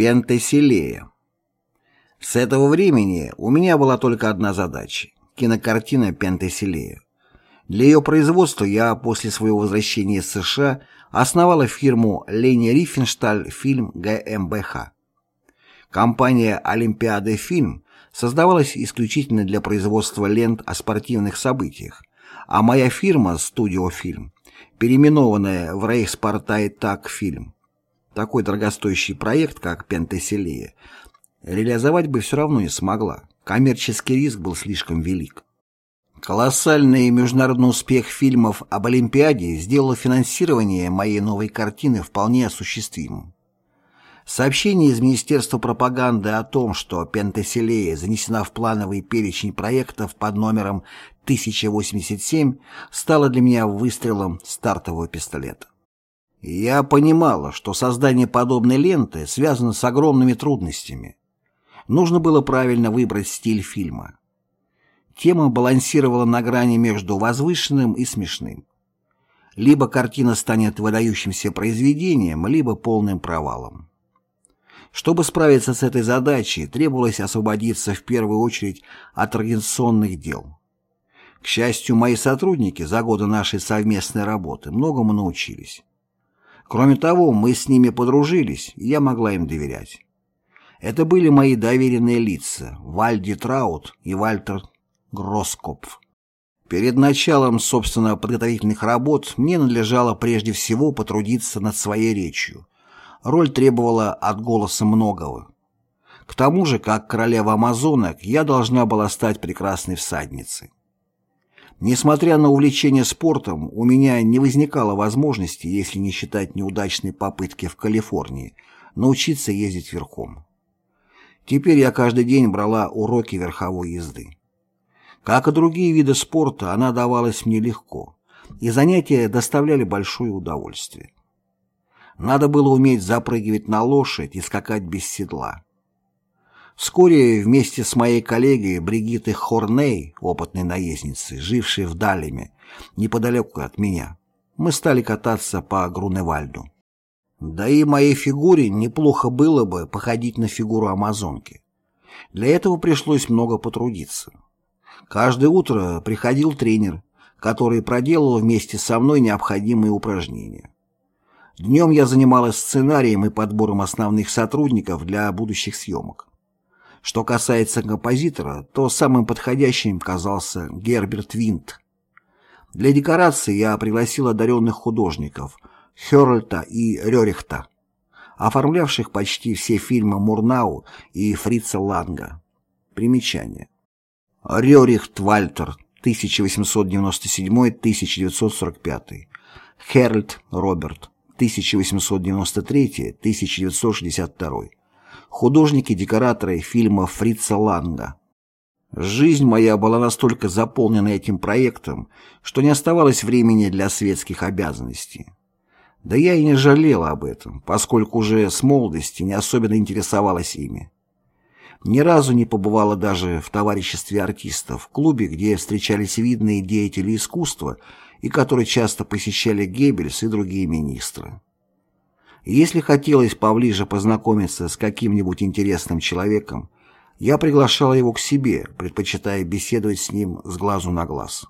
Пентеселея. С этого времени у меня была только одна задача – кинокартина Пентеселея. Для ее производства я после своего возвращения из США основала фирму Лени Рифеншталь фильм ГМБХ. Компания «Олимпиада фильм» создавалась исключительно для производства лент о спортивных событиях, а моя фирма «Студио Фильм», переименованная в «Рейхспартай Так Фильм», такой дорогостоящий проект, как Пентеселия, реализовать бы все равно не смогла. Коммерческий риск был слишком велик. Колоссальный международный успех фильмов об Олимпиаде сделал финансирование моей новой картины вполне осуществимым. Сообщение из Министерства пропаганды о том, что Пентеселея занесена в плановый перечень проектов под номером 1087, стало для меня выстрелом стартового пистолета. Я понимала, что создание подобной ленты связано с огромными трудностями. Нужно было правильно выбрать стиль фильма. Тема балансировала на грани между возвышенным и смешным. Либо картина станет выдающимся произведением, либо полным провалом. Чтобы справиться с этой задачей, требовалось освободиться в первую очередь от организационных дел. К счастью, мои сотрудники за годы нашей совместной работы многому научились. Кроме того, мы с ними подружились, и я могла им доверять. Это были мои доверенные лица Вальди Траут и Вальтер Гроскопф. Перед началом, собственно, подготовительных работ мне надлежало прежде всего потрудиться над своей речью. Роль требовала от голоса многого. К тому же, как королева амазонок, я должна была стать прекрасной всадницей. Несмотря на увлечение спортом, у меня не возникало возможности, если не считать неудачной попытки в Калифорнии, научиться ездить верхом. Теперь я каждый день брала уроки верховой езды. Как и другие виды спорта, она давалась мне легко, и занятия доставляли большое удовольствие. Надо было уметь запрыгивать на лошадь и скакать без седла. Вскоре вместе с моей коллегой Бригиттой Хорней, опытной наездницей, жившей в Далеме, неподалеку от меня, мы стали кататься по Груневальду. Да и моей фигуре неплохо было бы походить на фигуру амазонки. Для этого пришлось много потрудиться. Каждое утро приходил тренер, который проделал вместе со мной необходимые упражнения. Днем я занималась сценарием и подбором основных сотрудников для будущих съемок. Что касается композитора, то самым подходящим казался Герберт Винт. Для декорации я пригласил одаренных художников Хёрльта и Рёрихта, оформлявших почти все фильмы Мурнау и Фрица Ланга. Примечание. Рёрихт Вальтер, 1897-1945. Херльт Роберт, 1893-1962 художники-декораторы фильма Фрица Ланга. Жизнь моя была настолько заполнена этим проектом, что не оставалось времени для светских обязанностей. Да я и не жалела об этом, поскольку уже с молодости не особенно интересовалась ими. Ни разу не побывала даже в товариществе артистов, в клубе, где встречались видные деятели искусства и которые часто посещали Геббельс и другие министры. Если хотелось поближе познакомиться с каким-нибудь интересным человеком, я приглашал его к себе, предпочитая беседовать с ним с глазу на глаз.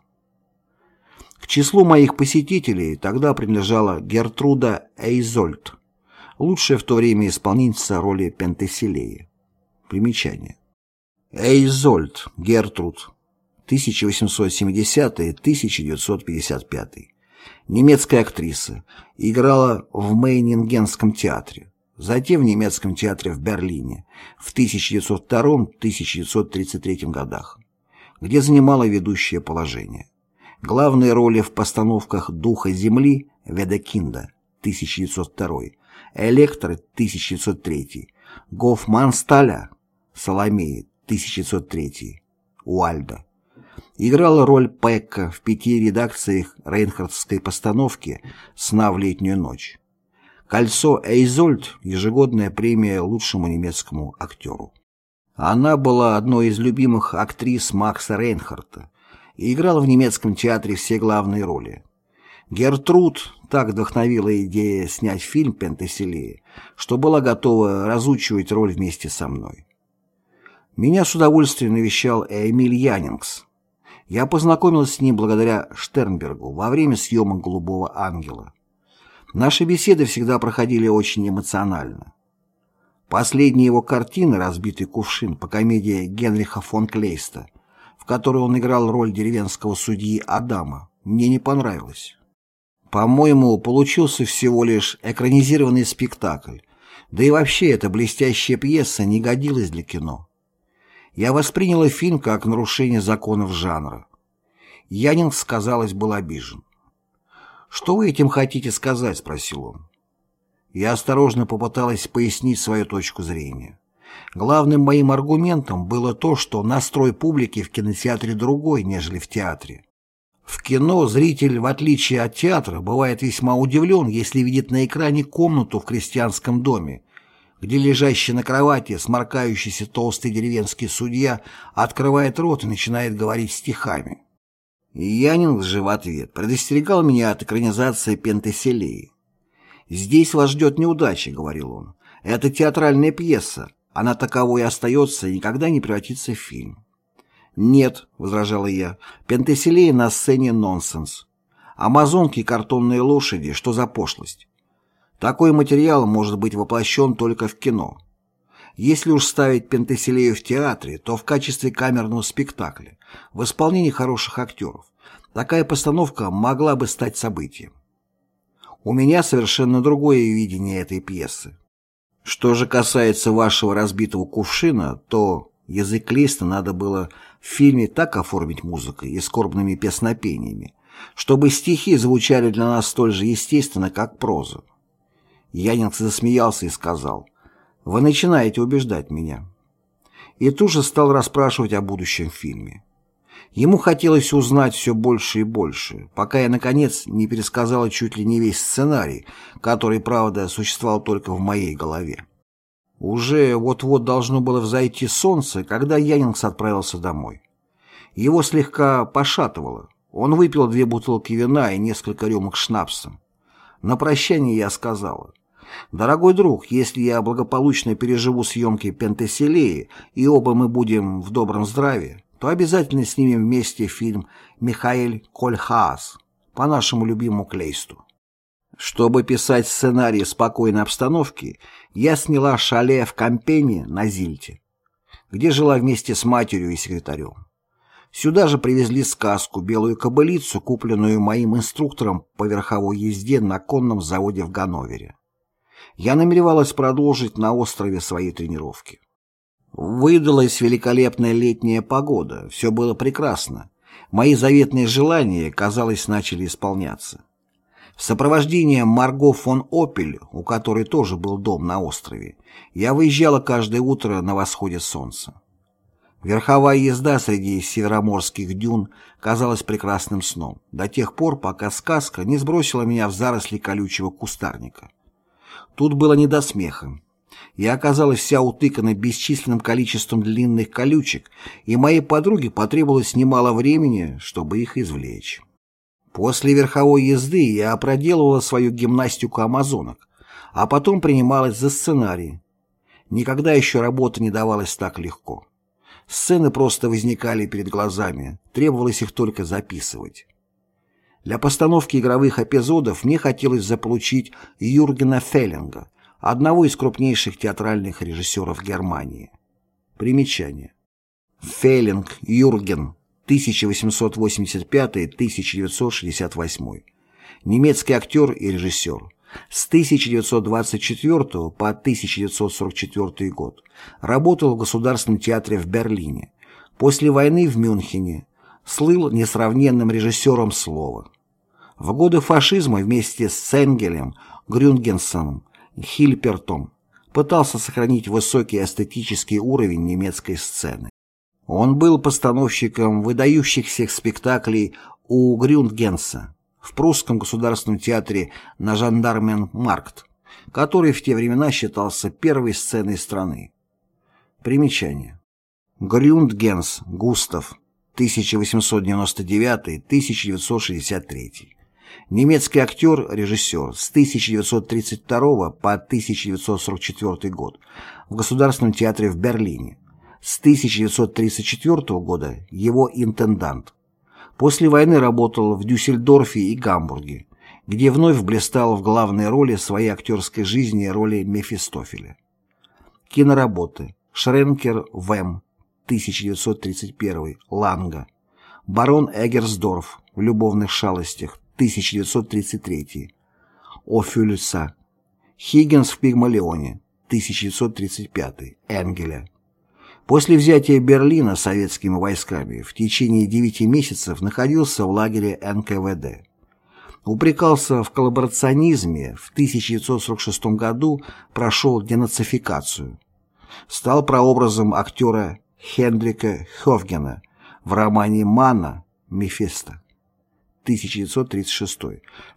К числу моих посетителей тогда принадлежала Гертруда Эйзольд, лучшая в то время исполнительница роли Пентеселеи. Примечание. Эйзольд Гертруд, 1870-1955 немецкая актриса, играла в Мейнингенском театре, затем в немецком театре в Берлине в 1902-1933 годах, где занимала ведущее положение. Главные роли в постановках «Духа земли» Ведекинда 1902, Электро 1903, Гофмансталя Соломеи 1903, Уальда играла роль Пекка в пяти редакциях рейнхардтской постановки «Сна в летнюю ночь». «Кольцо Эйзольд» — ежегодная премия лучшему немецкому актеру. Она была одной из любимых актрис Макса Рейнхарта и играла в немецком театре все главные роли. Гертруд так вдохновила идея снять фильм «Пентеселея», что была готова разучивать роль вместе со мной. Меня с удовольствием навещал Эмиль Янингс. Я познакомился с ним благодаря Штернбергу во время съемок «Голубого ангела». Наши беседы всегда проходили очень эмоционально. Последняя его картина «Разбитый кувшин» по комедии Генриха фон Клейста, в которой он играл роль деревенского судьи Адама, мне не понравилась. По-моему, получился всего лишь экранизированный спектакль, да и вообще эта блестящая пьеса не годилась для кино. Я восприняла фильм как нарушение законов жанра. Янинг, казалось, был обижен. «Что вы этим хотите сказать?» – спросил он. Я осторожно попыталась пояснить свою точку зрения. Главным моим аргументом было то, что настрой публики в кинотеатре другой, нежели в театре. В кино зритель, в отличие от театра, бывает весьма удивлен, если видит на экране комнату в крестьянском доме, где лежащий на кровати сморкающийся толстый деревенский судья открывает рот и начинает говорить стихами. Янинг же в ответ предостерегал меня от экранизации Пентеселии. «Здесь вас ждет неудача», — говорил он. «Это театральная пьеса. Она таковой и остается и никогда не превратится в фильм». «Нет», — возражала я, — «Пентеселея на сцене нонсенс. Амазонки — картонные лошади, что за пошлость? Такой материал может быть воплощен только в кино. Если уж ставить Пентеселею в театре, то в качестве камерного спектакля, в исполнении хороших актеров. Такая постановка могла бы стать событием. У меня совершенно другое видение этой пьесы. Что же касается вашего разбитого кувшина, то язык Листа надо было в фильме так оформить музыкой и скорбными песнопениями, чтобы стихи звучали для нас столь же естественно, как проза. Янинг засмеялся и сказал, «Вы начинаете убеждать меня». И тут же стал расспрашивать о будущем фильме. Ему хотелось узнать все больше и больше, пока я, наконец, не пересказала чуть ли не весь сценарий, который, правда, существовал только в моей голове. Уже вот-вот должно было взойти солнце, когда Янингс отправился домой. Его слегка пошатывало. Он выпил две бутылки вина и несколько рюмок шнапса. На прощание я сказала, «Дорогой друг, если я благополучно переживу съемки Пентеселеи и оба мы будем в добром здравии, то обязательно снимем вместе фильм «Михаэль Кольхаас» по нашему любимому Клейсту». Чтобы писать сценарий спокойной обстановки, я сняла шале в Кампене на Зильте, где жила вместе с матерью и секретарем. Сюда же привезли сказку «Белую кобылицу», купленную моим инструктором по верховой езде на конном заводе в Ганновере. Я намеревалась продолжить на острове свои тренировки. Выдалась великолепная летняя погода, все было прекрасно. Мои заветные желания, казалось, начали исполняться. В сопровождении Марго фон Опель, у которой тоже был дом на острове, я выезжала каждое утро на восходе солнца. Верховая езда среди североморских дюн казалась прекрасным сном, до тех пор, пока сказка не сбросила меня в заросли колючего кустарника. Тут было не до смеха. Я оказалась вся утыкана бесчисленным количеством длинных колючек, и моей подруге потребовалось немало времени, чтобы их извлечь. После верховой езды я проделывала свою гимнастику амазонок, а потом принималась за сценарий. Никогда еще работа не давалась так легко. Сцены просто возникали перед глазами, требовалось их только записывать. Для постановки игровых эпизодов мне хотелось заполучить Юргена Феллинга, одного из крупнейших театральных режиссеров Германии. Примечание. Феллинг Юрген 1885-1968. Немецкий актер и режиссер. С 1924 по 1944 год работал в Государственном театре в Берлине. После войны в Мюнхене слыл несравненным режиссером слова. В годы фашизма вместе с Энгелем, Грюнгенсоном, Хильпертом пытался сохранить высокий эстетический уровень немецкой сцены. Он был постановщиком выдающихся спектаклей у Грюндгенса в прусском государственном театре на Жандарменмаркт, который в те времена считался первой сценой страны. Примечание. Грюндгенс Густав 1899-1963. Немецкий актер, режиссер с 1932 по 1944 год в Государственном театре в Берлине. С 1934 года его интендант. После войны работал в Дюссельдорфе и Гамбурге, где вновь блистал в главной роли своей актерской жизни роли Мефистофеля. Киноработы. Шренкер Вэм, 1931, Ланга. Барон Эггерсдорф в «Любовных шалостях», 1933. Офюльса. Хиггинс в «Пигмалионе», 1935. Энгеля. После взятия Берлина советскими войсками в течение девяти месяцев находился в лагере НКВД. Упрекался в коллаборационизме, в 1946 году прошел денацификацию. Стал прообразом актера Хендрика Хофгена в романе «Манна» Мефисто 1936,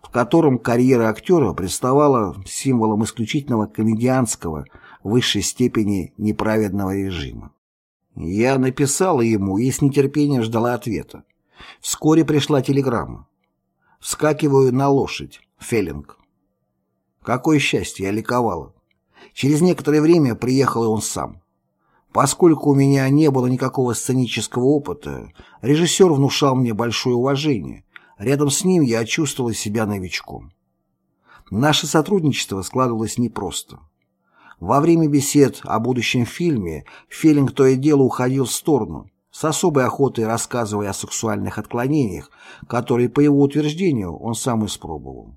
в котором карьера актера представала символом исключительного комедианского высшей степени неправедного режима. Я написала ему и с нетерпением ждала ответа. Вскоре пришла телеграмма. Вскакиваю на лошадь. Феллинг. Какое счастье, я ликовала. Через некоторое время приехал и он сам. Поскольку у меня не было никакого сценического опыта, режиссер внушал мне большое уважение. Рядом с ним я чувствовала себя новичком. Наше сотрудничество складывалось непросто. Во время бесед о будущем фильме Феллинг то и дело уходил в сторону, с особой охотой рассказывая о сексуальных отклонениях, которые, по его утверждению, он сам испробовал.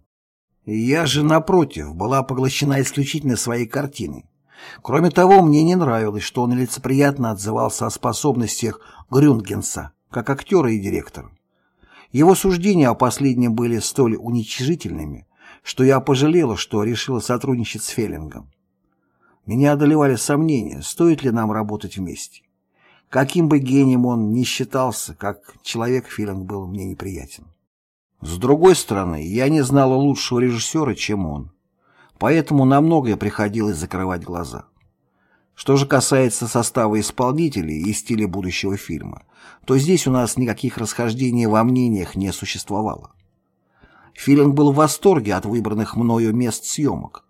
Я же, напротив, была поглощена исключительно своей картиной. Кроме того, мне не нравилось, что он лицеприятно отзывался о способностях Грюнгенса, как актера и директора. Его суждения о последнем были столь уничижительными, что я пожалела, что решила сотрудничать с Феллингом. Меня одолевали сомнения, стоит ли нам работать вместе. Каким бы гением он ни считался, как человек Филинг был мне неприятен. С другой стороны, я не знала лучшего режиссера, чем он поэтому на многое приходилось закрывать глаза. Что же касается состава исполнителей и стиля будущего фильма, то здесь у нас никаких расхождений во мнениях не существовало. Филинг был в восторге от выбранных мною мест съемок.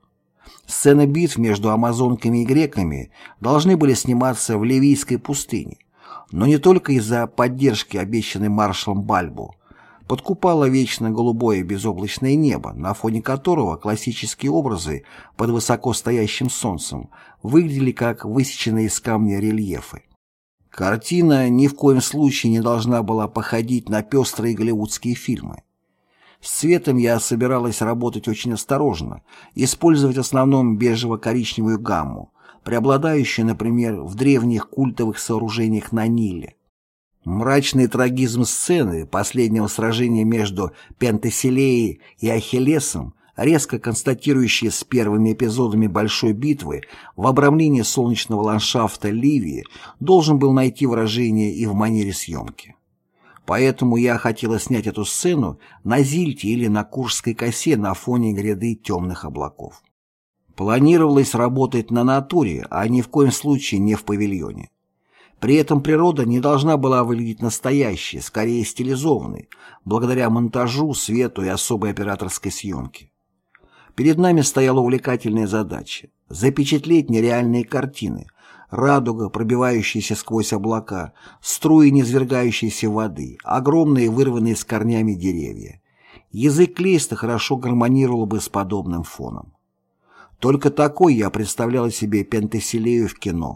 Сцены битв между амазонками и греками должны были сниматься в Ливийской пустыне, но не только из-за поддержки, обещанной маршалом Бальбу, подкупало вечно голубое безоблачное небо, на фоне которого классические образы под высоко стоящим солнцем выглядели как высеченные из камня рельефы. Картина ни в коем случае не должна была походить на пестрые голливудские фильмы. С цветом я собиралась работать очень осторожно, использовать в основном бежево-коричневую гамму, преобладающую, например, в древних культовых сооружениях на Ниле. Мрачный трагизм сцены последнего сражения между Пентеселеей и Ахиллесом, резко констатирующий с первыми эпизодами Большой битвы в обрамлении солнечного ландшафта Ливии, должен был найти выражение и в манере съемки. Поэтому я хотела снять эту сцену на Зильте или на Куршской косе на фоне гряды темных облаков. Планировалось работать на натуре, а ни в коем случае не в павильоне. При этом природа не должна была выглядеть настоящей, скорее стилизованной, благодаря монтажу, свету и особой операторской съемке. Перед нами стояла увлекательная задача – запечатлеть нереальные картины, радуга, пробивающаяся сквозь облака, струи низвергающейся воды, огромные вырванные с корнями деревья. Язык листа хорошо гармонировал бы с подобным фоном. Только такой я представляла себе Пентеселею в кино,